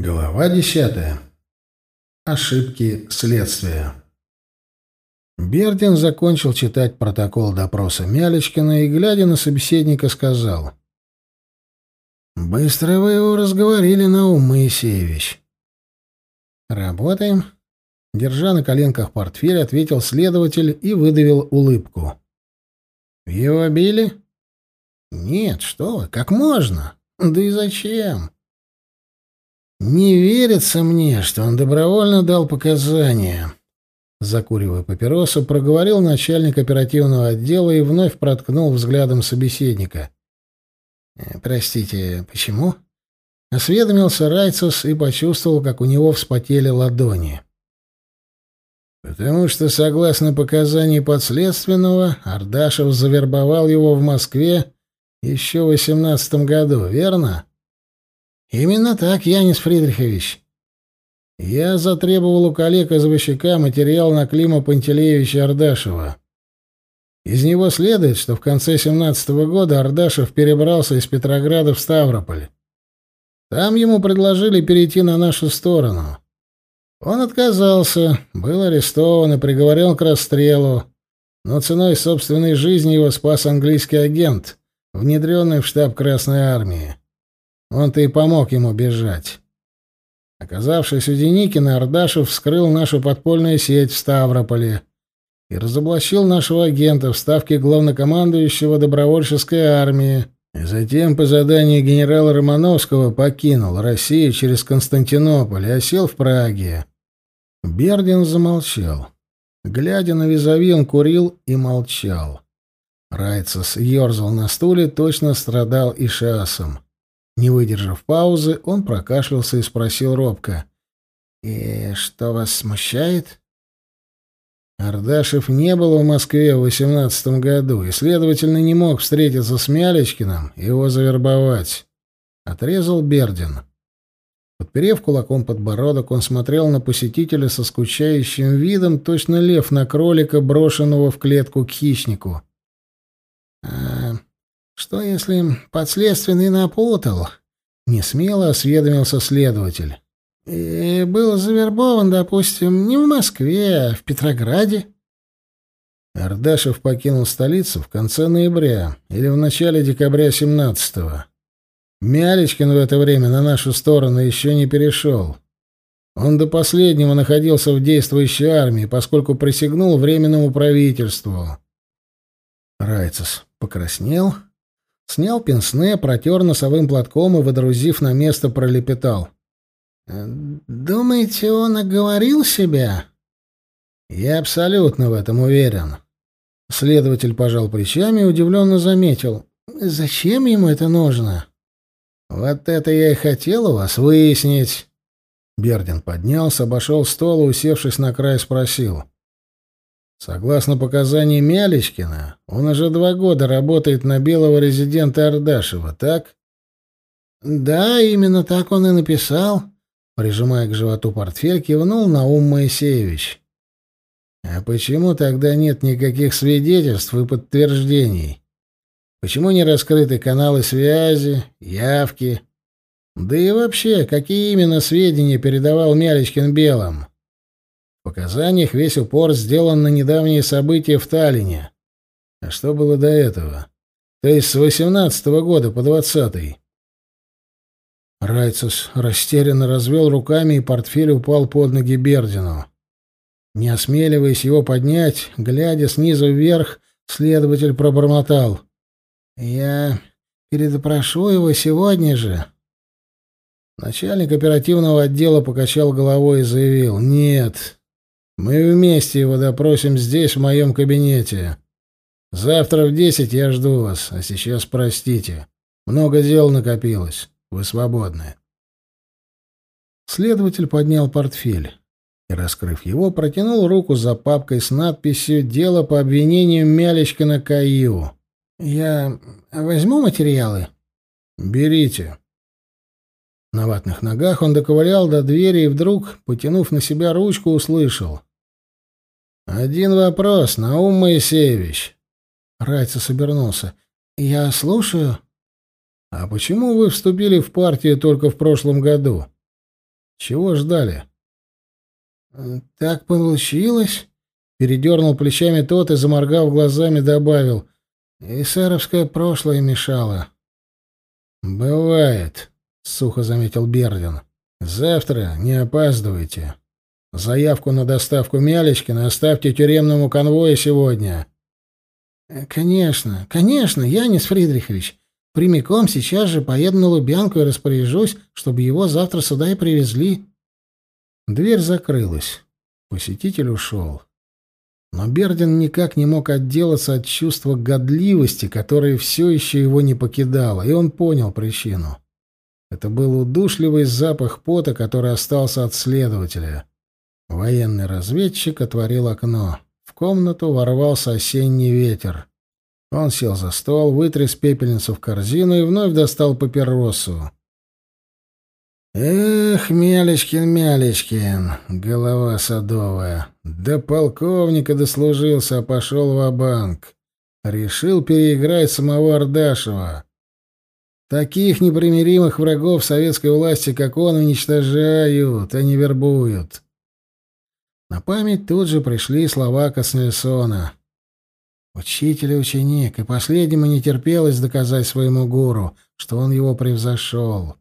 Глава десятая. Ошибки следствия. Бердин закончил читать протокол допроса Мялечкина и, глядя на собеседника, сказал. «Быстро вы его разговорили, Наум Моисеевич». «Работаем», — держа на коленках портфель, ответил следователь и выдавил улыбку. «Его били?» «Нет, что вы, как можно? Да и зачем?» Не верится мне, что он добровольно дал показания. Закуривая папиросу, проговорил начальник оперативного отдела и вновь проткнул взглядом собеседника. «Э, «Простите, почему?» Осведомился Райцус и почувствовал, как у него вспотели ладони. «Потому что, согласно показаниям подследственного, Ардашев завербовал его в Москве еще в восемнадцатом году, верно?» Именно так, Янис Фридрихович. Я затребовал у коллег-извощика материал на Клима Пантелеевича Ардашева. Из него следует, что в конце 17 -го года Ардашев перебрался из Петрограда в Ставрополь. Там ему предложили перейти на нашу сторону. Он отказался, был арестован и приговорен к расстрелу, но ценой собственной жизни его спас английский агент, внедренный в штаб Красной Армии. Он-то и помог ему бежать. Оказавшись у Деникина, Ардашев вскрыл нашу подпольную сеть в Ставрополе и разоблачил нашего агента в ставке главнокомандующего добровольческой армии, и затем по заданию генерала Романовского покинул Россию через Константинополь и осел в Праге. Бердин замолчал. Глядя на визави, он курил и молчал. Райцес ерзал на стуле, точно страдал и шасом. Не выдержав паузы, он прокашлялся и спросил робко. «И что вас смущает?» Ардашев не был в Москве в восемнадцатом году и, следовательно, не мог встретиться с Мялечкиным и его завербовать. Отрезал Бердин. Подперев кулаком подбородок, он смотрел на посетителя со скучающим видом, точно лев на кролика, брошенного в клетку к хищнику. «А что, если подследственный напутал? Не смело осведомился следователь. И был завербован, допустим, не в Москве, а в Петрограде. Ардашев покинул столицу в конце ноября или в начале декабря 17-го. Мялечкин в это время на нашу сторону еще не перешел. Он до последнего находился в действующей армии, поскольку присягнул Временному правительству. Райцес покраснел, Снял пенсне, протер носовым платком и, водрузив на место, пролепетал. «Думаете, он оговорил себя?» «Я абсолютно в этом уверен». Следователь пожал плечами и удивленно заметил. «Зачем ему это нужно?» «Вот это я и хотел у вас выяснить». Бердин поднялся, обошел стол и, усевшись на край, спросил. Согласно показаниям Мялечкина, он уже два года работает на белого резидента Ардашева, так? Да, именно так он и написал. Прижимая к животу портфель, кивнул Наум Моисеевич. А почему тогда нет никаких свидетельств и подтверждений? Почему не раскрыты каналы связи, явки? Да и вообще, какие именно сведения передавал Мялечкин белым? Показаниях весь упор сделан на недавние события в Таллине. А что было до этого? То есть с восемнадцатого года по двадцатый. Райцус растерянно развел руками, и портфель упал под ноги Бердину. Не осмеливаясь его поднять, глядя снизу вверх, следователь пробормотал. «Я передопрошу его сегодня же». Начальник оперативного отдела покачал головой и заявил. «Нет, мы вместе его допросим здесь, в моем кабинете. Завтра в десять я жду вас, а сейчас простите. Много дел накопилось. Вы свободны. Следователь поднял портфель и, раскрыв его, протянул руку за папкой с надписью «Дело по обвинению Мялечкина Каю». «Я возьму материалы?» «Берите». На ватных ногах он доковылял до двери и вдруг, потянув на себя ручку, услышал. «Один вопрос, Наум Моисеевич». Райцес обернулся. «Я слушаю». «А почему вы вступили в партию только в прошлом году?» Чего ждали? Так получилось, передернул плечами тот и, заморгав глазами, добавил: "Исаровское прошлое мешало". Бывает, сухо заметил Бердин. Завтра не опаздывайте. Заявку на доставку Мялечкина оставьте тюремному конвою сегодня. Конечно, конечно, Янис Фридрихович. Прямиком сейчас же поеду на Лубянку и распоряжусь, чтобы его завтра сюда и привезли. Дверь закрылась. Посетитель ушел. Но Бердин никак не мог отделаться от чувства годливости, которое все еще его не покидало, и он понял причину. Это был удушливый запах пота, который остался от следователя. Военный разведчик отворил окно. В комнату ворвался осенний ветер. Он сел за стол, вытряс пепельницу в корзину и вновь достал папиросу. Эх, Мялечкин, Мялечкин, голова садовая. До полковника дослужился, а пошел в банк Решил переиграть самого Ардашева. Таких непримиримых врагов советской власти, как он, уничтожают, а не вербуют. На память тут же пришли слова Коснельсона. Учитель и ученик, и последнему не терпелось доказать своему гуру, что он его превзошел.